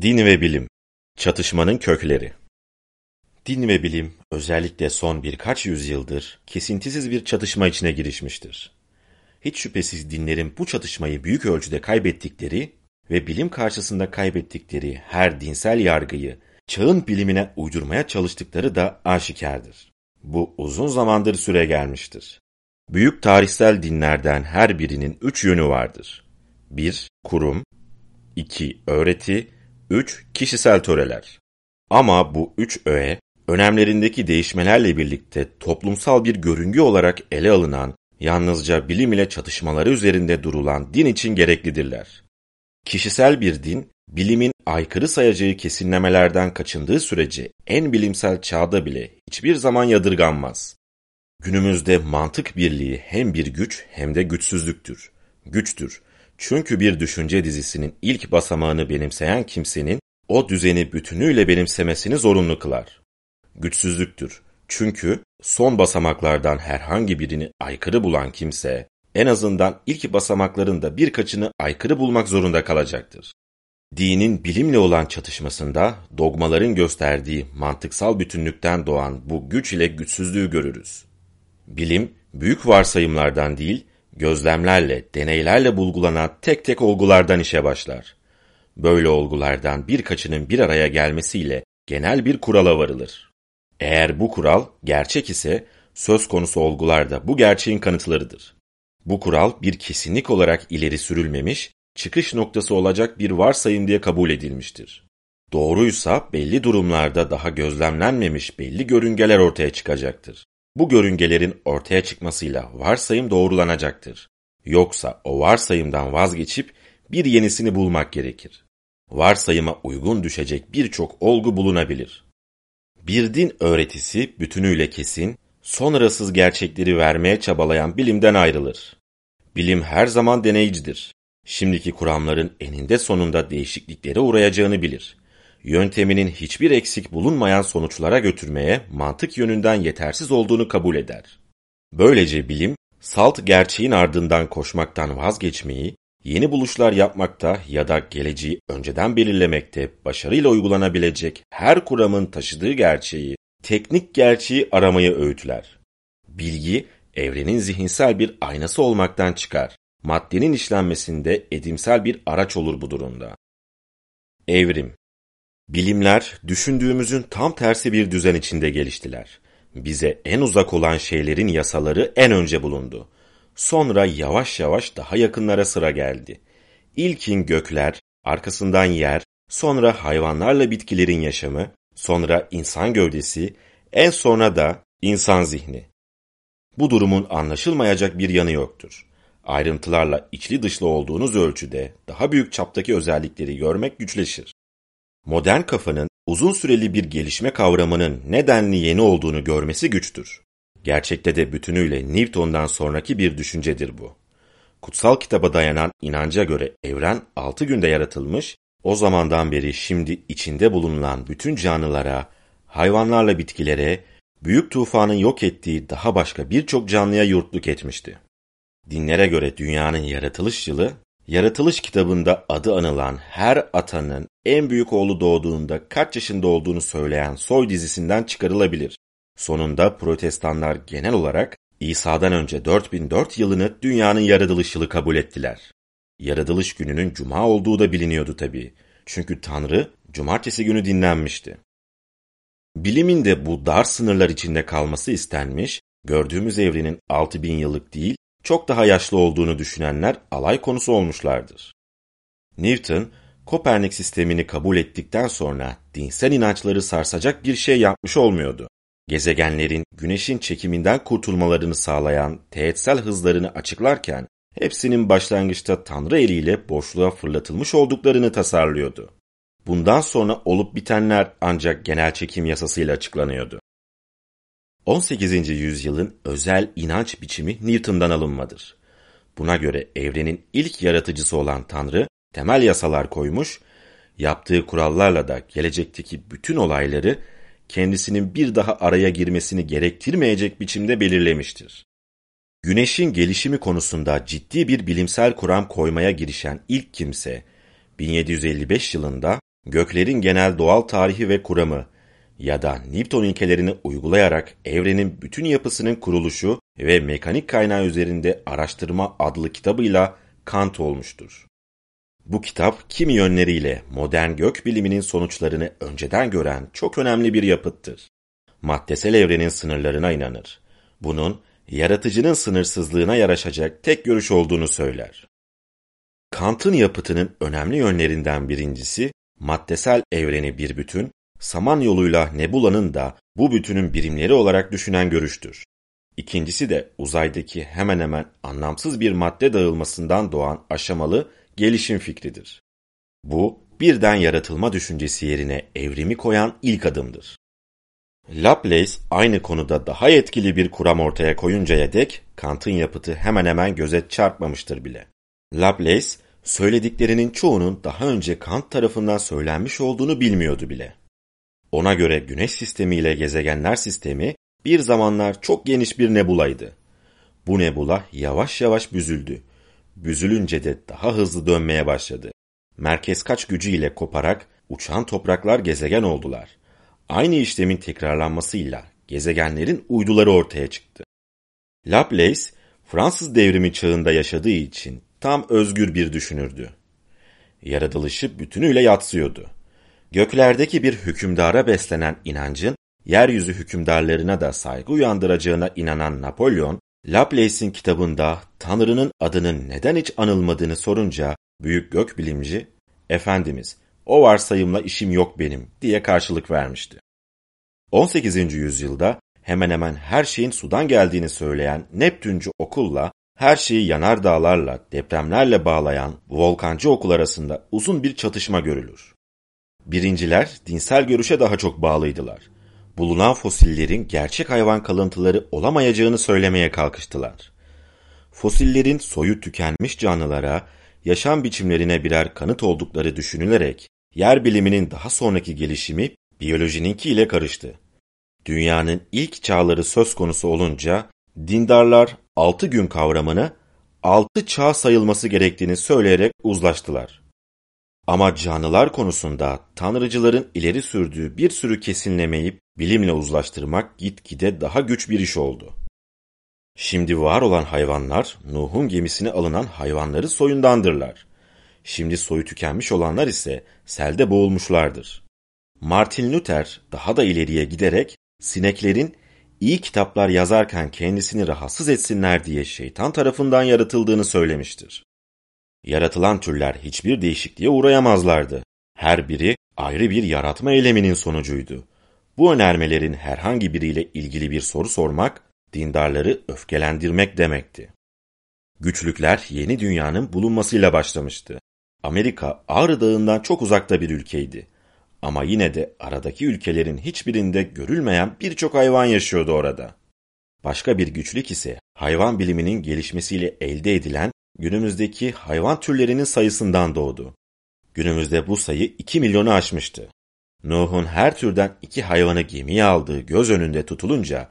Din ve bilim, çatışmanın kökleri. Din ve bilim özellikle son birkaç yüzyıldır kesintisiz bir çatışma içine girişmiştir. Hiç şüphesiz dinlerin bu çatışmayı büyük ölçüde kaybettikleri ve bilim karşısında kaybettikleri her dinsel yargıyı çağın bilimine uydurmaya çalıştıkları da aşikardır. Bu uzun zamandır süre gelmiştir. Büyük tarihsel dinlerden her birinin üç yönü vardır. 1. Kurum 2. Öğreti 3. Kişisel töreler. Ama bu üç öğe, önemlerindeki değişmelerle birlikte toplumsal bir görüngü olarak ele alınan, yalnızca bilim ile çatışmaları üzerinde durulan din için gereklidirler. Kişisel bir din, bilimin aykırı sayacağı kesinlemelerden kaçındığı sürece en bilimsel çağda bile hiçbir zaman yadırganmaz. Günümüzde mantık birliği hem bir güç hem de güçsüzlüktür. Güçtür. Çünkü bir düşünce dizisinin ilk basamağını benimseyen kimsenin o düzeni bütünüyle benimsemesini zorunlu kılar. Güçsüzlüktür. Çünkü son basamaklardan herhangi birini aykırı bulan kimse en azından ilk basamakların da birkaçını aykırı bulmak zorunda kalacaktır. Dinin bilimle olan çatışmasında dogmaların gösterdiği mantıksal bütünlükten doğan bu güç ile güçsüzlüğü görürüz. Bilim, büyük varsayımlardan değil, gözlemlerle, deneylerle bulgulanan tek tek olgulardan işe başlar. Böyle olgulardan birkaçının bir araya gelmesiyle genel bir kurala varılır. Eğer bu kural gerçek ise söz konusu olgular da bu gerçeğin kanıtlarıdır. Bu kural bir kesinlik olarak ileri sürülmemiş, çıkış noktası olacak bir varsayım diye kabul edilmiştir. Doğruysa belli durumlarda daha gözlemlenmemiş belli görüngeler ortaya çıkacaktır. Bu görüngelerin ortaya çıkmasıyla varsayım doğrulanacaktır. Yoksa o varsayımdan vazgeçip bir yenisini bulmak gerekir. Varsayıma uygun düşecek birçok olgu bulunabilir. Bir din öğretisi bütünüyle kesin, sonrasız gerçekleri vermeye çabalayan bilimden ayrılır. Bilim her zaman deneyicidir. Şimdiki kuramların eninde sonunda değişikliklere uğrayacağını bilir yönteminin hiçbir eksik bulunmayan sonuçlara götürmeye mantık yönünden yetersiz olduğunu kabul eder. Böylece bilim, salt gerçeğin ardından koşmaktan vazgeçmeyi, yeni buluşlar yapmakta ya da geleceği önceden belirlemekte başarıyla uygulanabilecek her kuramın taşıdığı gerçeği, teknik gerçeği aramayı öğütler. Bilgi, evrenin zihinsel bir aynası olmaktan çıkar. Maddenin işlenmesinde edimsel bir araç olur bu durumda. Evrim Bilimler düşündüğümüzün tam tersi bir düzen içinde geliştiler. Bize en uzak olan şeylerin yasaları en önce bulundu. Sonra yavaş yavaş daha yakınlara sıra geldi. İlkin gökler, arkasından yer, sonra hayvanlarla bitkilerin yaşamı, sonra insan gövdesi, en sonra da insan zihni. Bu durumun anlaşılmayacak bir yanı yoktur. Ayrıntılarla içli dışlı olduğunuz ölçüde daha büyük çaptaki özellikleri görmek güçleşir modern kafanın uzun süreli bir gelişme kavramının nedenli yeni olduğunu görmesi güçtür. Gerçekte de bütünüyle Newton'dan sonraki bir düşüncedir bu. Kutsal kitaba dayanan inanca göre evren altı günde yaratılmış, o zamandan beri şimdi içinde bulunan bütün canlılara, hayvanlarla bitkilere, büyük tufanın yok ettiği daha başka birçok canlıya yurtluk etmişti. Dinlere göre dünyanın yaratılış yılı Yaratılış kitabında adı anılan her atanın en büyük oğlu doğduğunda kaç yaşında olduğunu söyleyen soy dizisinden çıkarılabilir. Sonunda protestanlar genel olarak İsa'dan önce 4004 yılını dünyanın yaratılış yılı kabul ettiler. Yaratılış gününün cuma olduğu da biliniyordu tabii. Çünkü Tanrı cumartesi günü dinlenmişti. Bilimin de bu dar sınırlar içinde kalması istenmiş, gördüğümüz evrenin 6000 yıllık değil, çok daha yaşlı olduğunu düşünenler alay konusu olmuşlardır. Newton, Kopernik sistemini kabul ettikten sonra dinsel inançları sarsacak bir şey yapmış olmuyordu. Gezegenlerin güneşin çekiminden kurtulmalarını sağlayan teğetsel hızlarını açıklarken hepsinin başlangıçta Tanrı eliyle boşluğa fırlatılmış olduklarını tasarlıyordu. Bundan sonra olup bitenler ancak genel çekim yasasıyla açıklanıyordu. 18. yüzyılın özel inanç biçimi Newton'dan alınmadır. Buna göre evrenin ilk yaratıcısı olan Tanrı temel yasalar koymuş, yaptığı kurallarla da gelecekteki bütün olayları kendisinin bir daha araya girmesini gerektirmeyecek biçimde belirlemiştir. Güneşin gelişimi konusunda ciddi bir bilimsel kuram koymaya girişen ilk kimse 1755 yılında göklerin genel doğal tarihi ve kuramı ya da Newton ilkelerini uygulayarak evrenin bütün yapısının kuruluşu ve mekanik kaynağı üzerinde araştırma adlı kitabıyla Kant olmuştur. Bu kitap kimi yönleriyle modern gök biliminin sonuçlarını önceden gören çok önemli bir yapıttır. Maddesel evrenin sınırlarına inanır. Bunun yaratıcının sınırsızlığına yaraşacak tek görüş olduğunu söyler. Kant'ın yapıtının önemli yönlerinden birincisi, maddesel evreni bir bütün, saman yoluyla nebulanın da bu bütünün birimleri olarak düşünen görüştür. İkincisi de uzaydaki hemen hemen anlamsız bir madde dağılmasından doğan aşamalı gelişim fikridir. Bu, birden yaratılma düşüncesi yerine evrimi koyan ilk adımdır. Laplace aynı konuda daha etkili bir kuram ortaya koyuncaya dek Kant'ın yapıtı hemen hemen göze çarpmamıştır bile. Laplace, söylediklerinin çoğunun daha önce Kant tarafından söylenmiş olduğunu bilmiyordu bile. Ona göre Güneş sistemi ile gezegenler sistemi bir zamanlar çok geniş bir nebulaydı. Bu nebula yavaş yavaş büzüldü. Büzülünce de daha hızlı dönmeye başladı. Merkez kaç gücüyle koparak uçan topraklar gezegen oldular. Aynı işlemin tekrarlanmasıyla gezegenlerin uyduları ortaya çıktı. Laplace, Fransız devrimi çağında yaşadığı için tam özgür bir düşünürdü. Yaratılışı bütünüyle yatsıyordu. Göklerdeki bir hükümdara beslenen inancın, yeryüzü hükümdarlarına da saygı uyandıracağına inanan Napolyon, Laplace'in kitabında Tanrı'nın adının neden hiç anılmadığını sorunca büyük gök bilimci, Efendimiz, o varsayımla işim yok benim diye karşılık vermişti. 18. yüzyılda hemen hemen her şeyin sudan geldiğini söyleyen Neptüncü okulla her şeyi yanar dağlarla, depremlerle bağlayan volkancı okul arasında uzun bir çatışma görülür. Birinciler dinsel görüşe daha çok bağlıydılar. Bulunan fosillerin gerçek hayvan kalıntıları olamayacağını söylemeye kalkıştılar. Fosillerin soyu tükenmiş canlılara, yaşam biçimlerine birer kanıt oldukları düşünülerek yer biliminin daha sonraki gelişimi biyolojininki ile karıştı. Dünyanın ilk çağları söz konusu olunca dindarlar altı gün kavramını altı çağ sayılması gerektiğini söyleyerek uzlaştılar. Ama canlılar konusunda tanrıcıların ileri sürdüğü bir sürü kesinlemeyi bilimle uzlaştırmak gitgide daha güç bir iş oldu. Şimdi var olan hayvanlar Nuh'un gemisine alınan hayvanları soyundandırlar. Şimdi soyu tükenmiş olanlar ise selde boğulmuşlardır. Martin Luther daha da ileriye giderek sineklerin iyi kitaplar yazarken kendisini rahatsız etsinler diye şeytan tarafından yaratıldığını söylemiştir. Yaratılan türler hiçbir değişikliğe uğrayamazlardı. Her biri ayrı bir yaratma eyleminin sonucuydu. Bu önermelerin herhangi biriyle ilgili bir soru sormak, dindarları öfkelendirmek demekti. Güçlükler yeni dünyanın bulunmasıyla başlamıştı. Amerika Ağrı Dağı'ndan çok uzakta bir ülkeydi. Ama yine de aradaki ülkelerin hiçbirinde görülmeyen birçok hayvan yaşıyordu orada. Başka bir güçlük ise hayvan biliminin gelişmesiyle elde edilen günümüzdeki hayvan türlerinin sayısından doğdu. Günümüzde bu sayı 2 milyonu aşmıştı. Nuh'un her türden iki hayvanı gemiye aldığı göz önünde tutulunca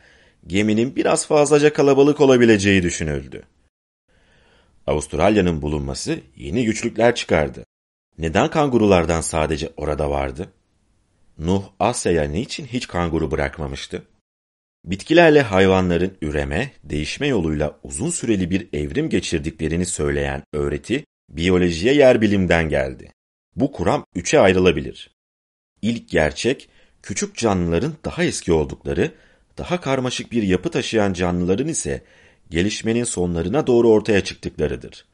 geminin biraz fazlaca kalabalık olabileceği düşünüldü. Avustralya'nın bulunması yeni güçlükler çıkardı. Neden kangurulardan sadece orada vardı? Nuh Asya'ya niçin hiç kanguru bırakmamıştı? Bitkilerle hayvanların üreme, değişme yoluyla uzun süreli bir evrim geçirdiklerini söyleyen öğreti, biyolojiye yer bilimden geldi. Bu kuram üçe ayrılabilir. İlk gerçek, küçük canlıların daha eski oldukları, daha karmaşık bir yapı taşıyan canlıların ise gelişmenin sonlarına doğru ortaya çıktıklarıdır.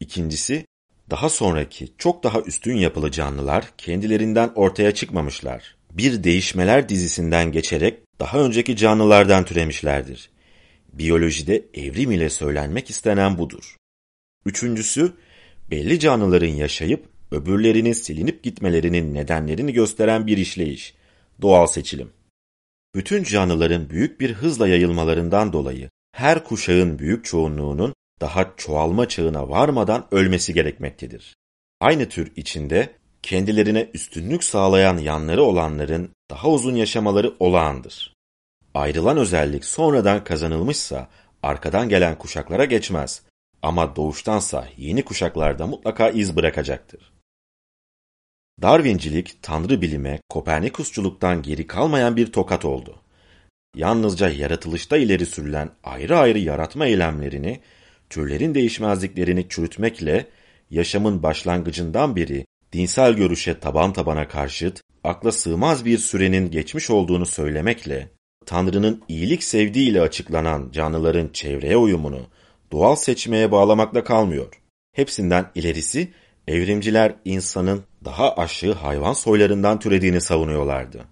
İkincisi, daha sonraki çok daha üstün yapılı canlılar kendilerinden ortaya çıkmamışlar. Bir değişmeler dizisinden geçerek daha önceki canlılardan türemişlerdir. Biyolojide evrim ile söylenmek istenen budur. Üçüncüsü, belli canlıların yaşayıp öbürlerinin silinip gitmelerinin nedenlerini gösteren bir işleyiş, doğal seçilim. Bütün canlıların büyük bir hızla yayılmalarından dolayı her kuşağın büyük çoğunluğunun daha çoğalma çağına varmadan ölmesi gerekmektedir. Aynı tür içinde kendilerine üstünlük sağlayan yanları olanların daha uzun yaşamaları olağandır. Ayrılan özellik sonradan kazanılmışsa arkadan gelen kuşaklara geçmez ama doğuştansa yeni kuşaklarda mutlaka iz bırakacaktır. Darwincilik, tanrı bilime, Kopernikusçuluktan geri kalmayan bir tokat oldu. Yalnızca yaratılışta ileri sürülen ayrı ayrı yaratma eylemlerini, türlerin değişmezliklerini çürütmekle, yaşamın başlangıcından beri dinsel görüşe taban tabana karşıt, akla sığmaz bir sürenin geçmiş olduğunu söylemekle, Tanrı'nın iyilik sevdiğiyle açıklanan canlıların çevreye uyumunu doğal seçmeye bağlamakla kalmıyor. Hepsinden ilerisi evrimciler insanın daha aşağı hayvan soylarından türediğini savunuyorlardı.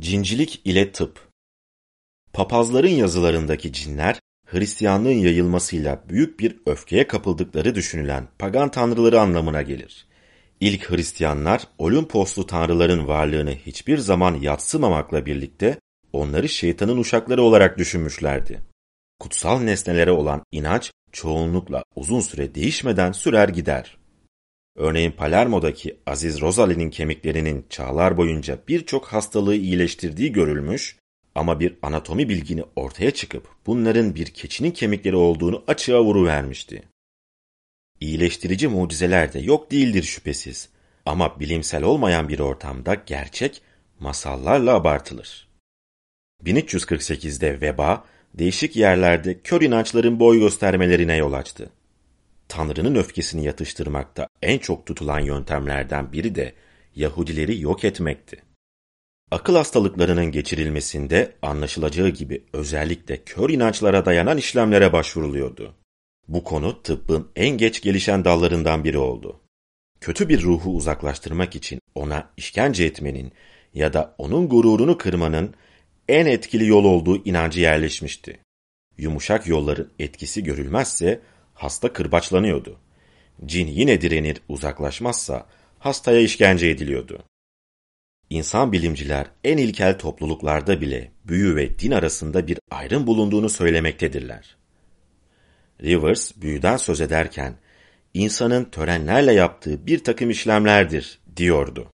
Cincilik ile tıp Papazların yazılarındaki cinler, Hristiyanlığın yayılmasıyla büyük bir öfkeye kapıldıkları düşünülen pagan tanrıları anlamına gelir. İlk Hristiyanlar Olimposlu tanrıların varlığını hiçbir zaman yatsımamakla birlikte onları şeytanın uşakları olarak düşünmüşlerdi. Kutsal nesnelere olan inanç çoğunlukla uzun süre değişmeden sürer gider. Örneğin Palermo'daki Aziz Rosali'nin kemiklerinin çağlar boyunca birçok hastalığı iyileştirdiği görülmüş ama bir anatomi bilgini ortaya çıkıp bunların bir keçinin kemikleri olduğunu açığa vuruvermişti. İyileştirici mucizeler de yok değildir şüphesiz ama bilimsel olmayan bir ortamda gerçek masallarla abartılır. 1348'de veba değişik yerlerde kör inançların boy göstermelerine yol açtı. Tanrı'nın öfkesini yatıştırmakta en çok tutulan yöntemlerden biri de Yahudileri yok etmekti. Akıl hastalıklarının geçirilmesinde anlaşılacağı gibi özellikle kör inançlara dayanan işlemlere başvuruluyordu. Bu konu tıbbın en geç gelişen dallarından biri oldu. Kötü bir ruhu uzaklaştırmak için ona işkence etmenin ya da onun gururunu kırmanın en etkili yol olduğu inancı yerleşmişti. Yumuşak yolların etkisi görülmezse hasta kırbaçlanıyordu. Cin yine direnir uzaklaşmazsa hastaya işkence ediliyordu. İnsan bilimciler en ilkel topluluklarda bile büyü ve din arasında bir ayrım bulunduğunu söylemektedirler. Rivers büyüden söz ederken insanın törenlerle yaptığı bir takım işlemlerdir diyordu.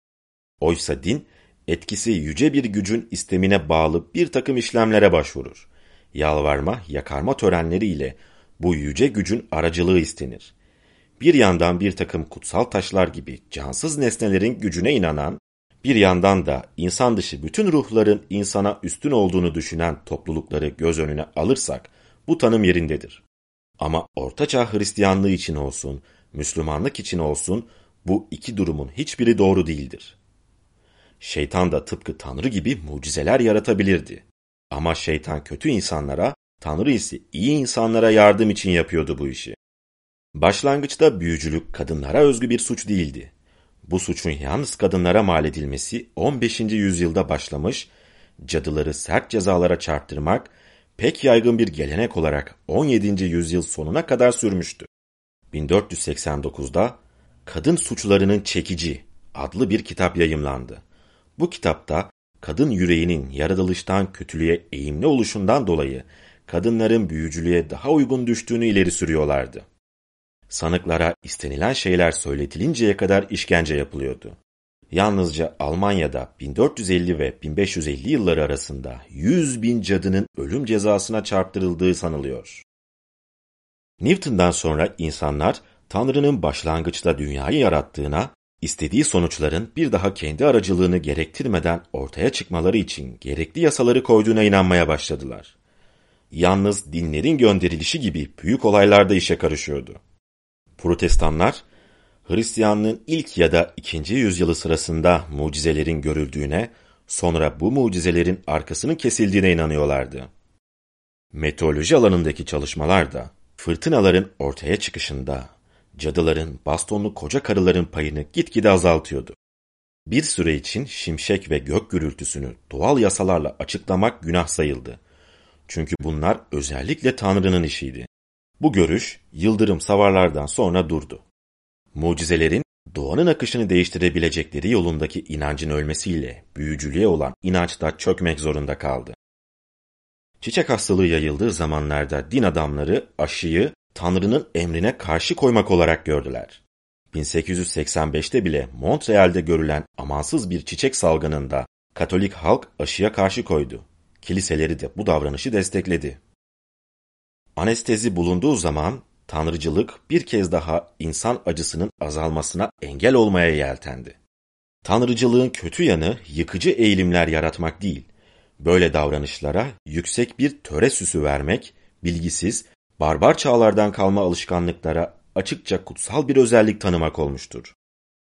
Oysa din etkisi yüce bir gücün istemine bağlı bir takım işlemlere başvurur. Yalvarma, yakarma törenleriyle bu yüce gücün aracılığı istenir. Bir yandan bir takım kutsal taşlar gibi cansız nesnelerin gücüne inanan, bir yandan da insan dışı bütün ruhların insana üstün olduğunu düşünen toplulukları göz önüne alırsak bu tanım yerindedir. Ama Ortaçağ Hristiyanlığı için olsun, Müslümanlık için olsun bu iki durumun hiçbiri doğru değildir. Şeytan da tıpkı Tanrı gibi mucizeler yaratabilirdi. Ama şeytan kötü insanlara, Tanrı ise iyi insanlara yardım için yapıyordu bu işi. Başlangıçta büyücülük kadınlara özgü bir suç değildi. Bu suçun yalnız kadınlara mal edilmesi 15. yüzyılda başlamış, cadıları sert cezalara çarptırmak pek yaygın bir gelenek olarak 17. yüzyıl sonuna kadar sürmüştü. 1489'da Kadın Suçlarının Çekici adlı bir kitap yayımlandı. Bu kitapta kadın yüreğinin yaratılıştan kötülüğe eğimli oluşundan dolayı kadınların büyücülüğe daha uygun düştüğünü ileri sürüyorlardı. Sanıklara istenilen şeyler söyletilinceye kadar işkence yapılıyordu. Yalnızca Almanya'da 1450 ve 1550 yılları arasında 100 bin cadının ölüm cezasına çarptırıldığı sanılıyor. Newton'dan sonra insanlar Tanrı'nın başlangıçta dünyayı yarattığına istediği sonuçların bir daha kendi aracılığını gerektirmeden ortaya çıkmaları için gerekli yasaları koyduğuna inanmaya başladılar. Yalnız dinlerin gönderilişi gibi büyük olaylarda işe karışıyordu. Protestanlar, Hristiyanlığın ilk ya da ikinci yüzyılı sırasında mucizelerin görüldüğüne, sonra bu mucizelerin arkasının kesildiğine inanıyorlardı. Meteoroloji alanındaki çalışmalar da fırtınaların ortaya çıkışında cadıların, bastonlu koca karıların payını gitgide azaltıyordu. Bir süre için şimşek ve gök gürültüsünü doğal yasalarla açıklamak günah sayıldı. Çünkü bunlar özellikle Tanrı'nın işiydi. Bu görüş yıldırım savarlardan sonra durdu. Mucizelerin doğanın akışını değiştirebilecekleri yolundaki inancın ölmesiyle büyücülüğe olan inanç da çökmek zorunda kaldı. Çiçek hastalığı yayıldığı zamanlarda din adamları aşıyı Tanrı'nın emrine karşı koymak olarak gördüler. 1885'te bile Montreal'de görülen amansız bir çiçek salgınında Katolik halk aşıya karşı koydu. Kiliseleri de bu davranışı destekledi. Anestezi bulunduğu zaman Tanrıcılık bir kez daha insan acısının azalmasına engel olmaya yeltendi. Tanrıcılığın kötü yanı yıkıcı eğilimler yaratmak değil, böyle davranışlara yüksek bir töre süsü vermek, bilgisiz, barbar çağlardan kalma alışkanlıklara açıkça kutsal bir özellik tanımak olmuştur.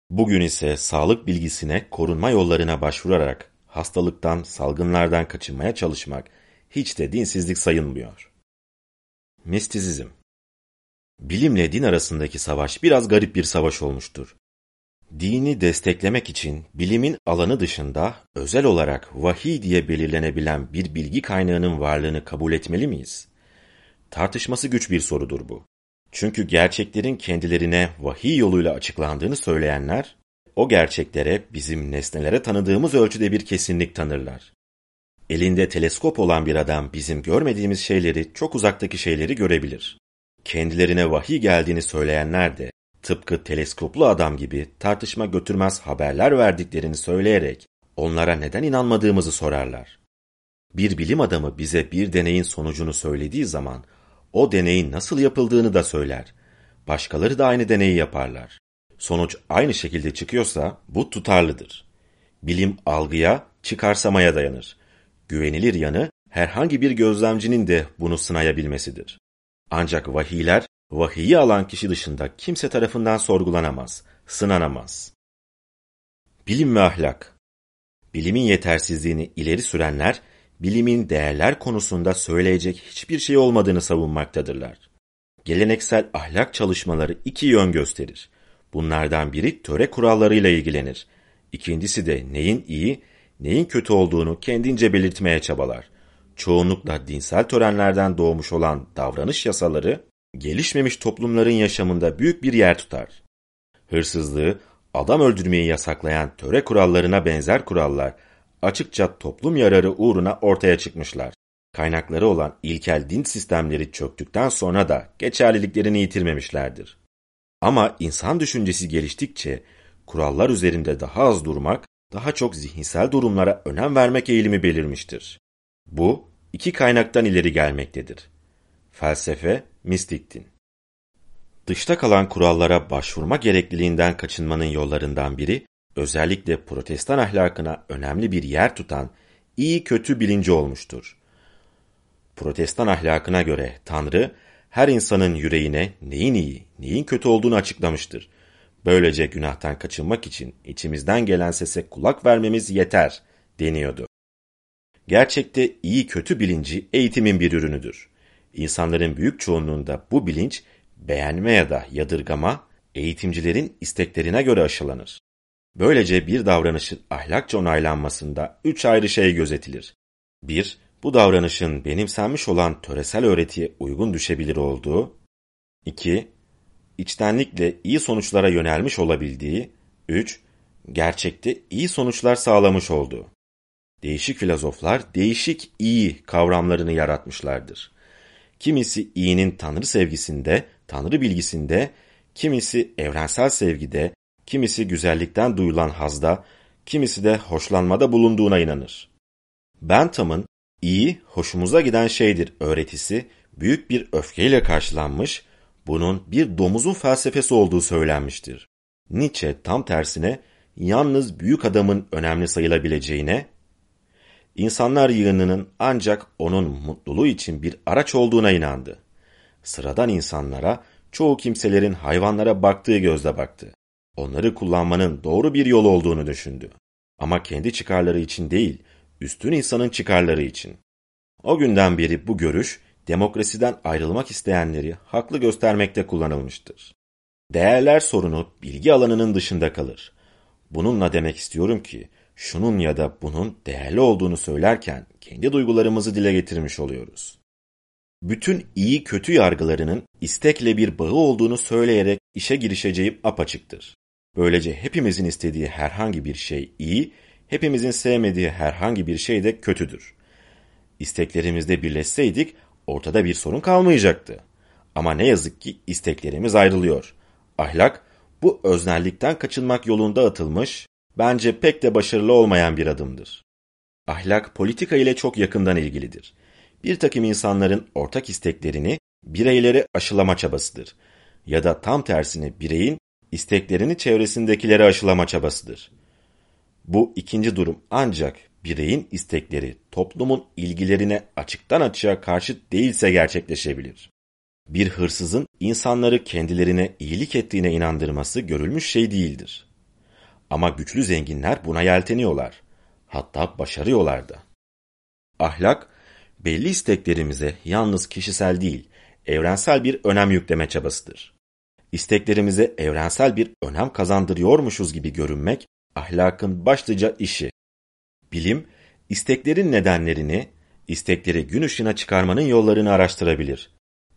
Bugün ise sağlık bilgisine korunma yollarına başvurarak hastalıktan, salgınlardan kaçınmaya çalışmak hiç de dinsizlik sayılmıyor. Mistizizm Bilimle din arasındaki savaş biraz garip bir savaş olmuştur. Dini desteklemek için bilimin alanı dışında özel olarak vahiy diye belirlenebilen bir bilgi kaynağının varlığını kabul etmeli miyiz? Tartışması güç bir sorudur bu. Çünkü gerçeklerin kendilerine vahiy yoluyla açıklandığını söyleyenler, o gerçeklere bizim nesnelere tanıdığımız ölçüde bir kesinlik tanırlar. Elinde teleskop olan bir adam bizim görmediğimiz şeyleri, çok uzaktaki şeyleri görebilir. Kendilerine vahiy geldiğini söyleyenler de tıpkı teleskoplu adam gibi tartışma götürmez haberler verdiklerini söyleyerek onlara neden inanmadığımızı sorarlar. Bir bilim adamı bize bir deneyin sonucunu söylediği zaman o deneyin nasıl yapıldığını da söyler. Başkaları da aynı deneyi yaparlar. Sonuç aynı şekilde çıkıyorsa bu tutarlıdır. Bilim algıya, çıkarsamaya dayanır. Güvenilir yanı herhangi bir gözlemcinin de bunu sınayabilmesidir. Ancak vahiyler, vahiyi alan kişi dışında kimse tarafından sorgulanamaz, sınanamaz. Bilim ve ahlak Bilimin yetersizliğini ileri sürenler, bilimin değerler konusunda söyleyecek hiçbir şey olmadığını savunmaktadırlar. Geleneksel ahlak çalışmaları iki yön gösterir. Bunlardan biri töre kurallarıyla ilgilenir. İkincisi de neyin iyi, neyin kötü olduğunu kendince belirtmeye çabalar. Çoğunlukla dinsel törenlerden doğmuş olan davranış yasaları, gelişmemiş toplumların yaşamında büyük bir yer tutar. Hırsızlığı, adam öldürmeyi yasaklayan töre kurallarına benzer kurallar, açıkça toplum yararı uğruna ortaya çıkmışlar. Kaynakları olan ilkel din sistemleri çöktükten sonra da geçerliliklerini yitirmemişlerdir. Ama insan düşüncesi geliştikçe kurallar üzerinde daha az durmak, daha çok zihinsel durumlara önem vermek eğilimi belirmiştir. Bu iki kaynaktan ileri gelmektedir. Felsefe, mistik din. Dışta kalan kurallara başvurma gerekliliğinden kaçınmanın yollarından biri, özellikle protestan ahlakına önemli bir yer tutan iyi kötü bilinci olmuştur. Protestan ahlakına göre Tanrı, her insanın yüreğine neyin iyi, neyin kötü olduğunu açıklamıştır. Böylece günahtan kaçınmak için içimizden gelen sese kulak vermemiz yeter deniyordu. Gerçekte iyi kötü bilinci eğitimin bir ürünüdür. İnsanların büyük çoğunluğunda bu bilinç beğenme ya da yadırgama eğitimcilerin isteklerine göre aşılanır. Böylece bir davranışın ahlakça onaylanmasında üç ayrı şey gözetilir. 1. Bu davranışın benimsenmiş olan töresel öğretiye uygun düşebilir olduğu. 2. İçtenlikle iyi sonuçlara yönelmiş olabildiği. 3. Gerçekte iyi sonuçlar sağlamış olduğu. Değişik filozoflar değişik iyi kavramlarını yaratmışlardır. Kimisi iyinin tanrı sevgisinde, tanrı bilgisinde, kimisi evrensel sevgide, kimisi güzellikten duyulan hazda, kimisi de hoşlanmada bulunduğuna inanır. Bentham'ın iyi, hoşumuza giden şeydir öğretisi büyük bir öfkeyle karşılanmış, bunun bir domuzun felsefesi olduğu söylenmiştir. Nietzsche tam tersine yalnız büyük adamın önemli sayılabileceğine, insanlar yığınının ancak onun mutluluğu için bir araç olduğuna inandı. Sıradan insanlara çoğu kimselerin hayvanlara baktığı gözle baktı. Onları kullanmanın doğru bir yol olduğunu düşündü. Ama kendi çıkarları için değil, üstün insanın çıkarları için. O günden beri bu görüş, demokrasiden ayrılmak isteyenleri haklı göstermekte kullanılmıştır. Değerler sorunu bilgi alanının dışında kalır. Bununla demek istiyorum ki, şunun ya da bunun değerli olduğunu söylerken kendi duygularımızı dile getirmiş oluyoruz. Bütün iyi kötü yargılarının istekle bir bağı olduğunu söyleyerek işe girişeceğim apaçıktır. Böylece hepimizin istediği herhangi bir şey iyi, hepimizin sevmediği herhangi bir şey de kötüdür. İsteklerimizde birleşseydik ortada bir sorun kalmayacaktı. Ama ne yazık ki isteklerimiz ayrılıyor. Ahlak bu öznellikten kaçınmak yolunda atılmış, bence pek de başarılı olmayan bir adımdır. Ahlak politika ile çok yakından ilgilidir. Bir takım insanların ortak isteklerini bireyleri aşılama çabasıdır. Ya da tam tersine bireyin isteklerini çevresindekilere aşılama çabasıdır. Bu ikinci durum ancak bireyin istekleri toplumun ilgilerine açıktan açığa karşıt değilse gerçekleşebilir. Bir hırsızın insanları kendilerine iyilik ettiğine inandırması görülmüş şey değildir. Ama güçlü zenginler buna yelteniyorlar. Hatta başarıyorlar da. Ahlak, belli isteklerimize yalnız kişisel değil, evrensel bir önem yükleme çabasıdır. İsteklerimize evrensel bir önem kazandırıyormuşuz gibi görünmek, ahlakın başlıca işi. Bilim, isteklerin nedenlerini, istekleri gün ışığına çıkarmanın yollarını araştırabilir.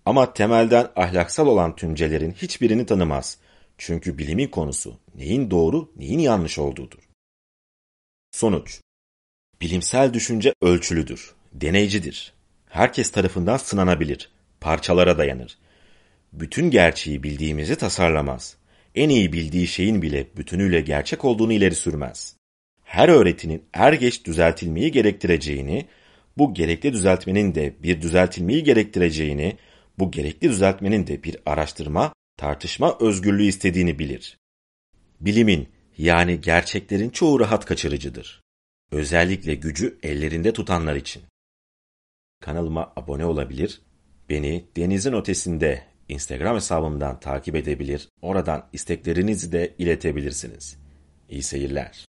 Ama temelden ahlaksal olan tümcelerin hiçbirini tanımaz. Çünkü bilimin konusu neyin doğru, neyin yanlış olduğudur. Sonuç Bilimsel düşünce ölçülüdür, deneycidir. Herkes tarafından sınanabilir, parçalara dayanır. Bütün gerçeği bildiğimizi tasarlamaz. En iyi bildiği şeyin bile bütünüyle gerçek olduğunu ileri sürmez. Her öğretinin er geç düzeltilmeyi gerektireceğini, bu gerekli düzeltmenin de bir düzeltilmeyi gerektireceğini, bu gerekli düzeltmenin de bir araştırma, tartışma özgürlüğü istediğini bilir. Bilimin yani gerçeklerin çoğu rahat kaçırıcıdır. Özellikle gücü ellerinde tutanlar için. Kanalıma abone olabilir, beni denizin ötesinde Instagram hesabımdan takip edebilir, oradan isteklerinizi de iletebilirsiniz. İyi seyirler.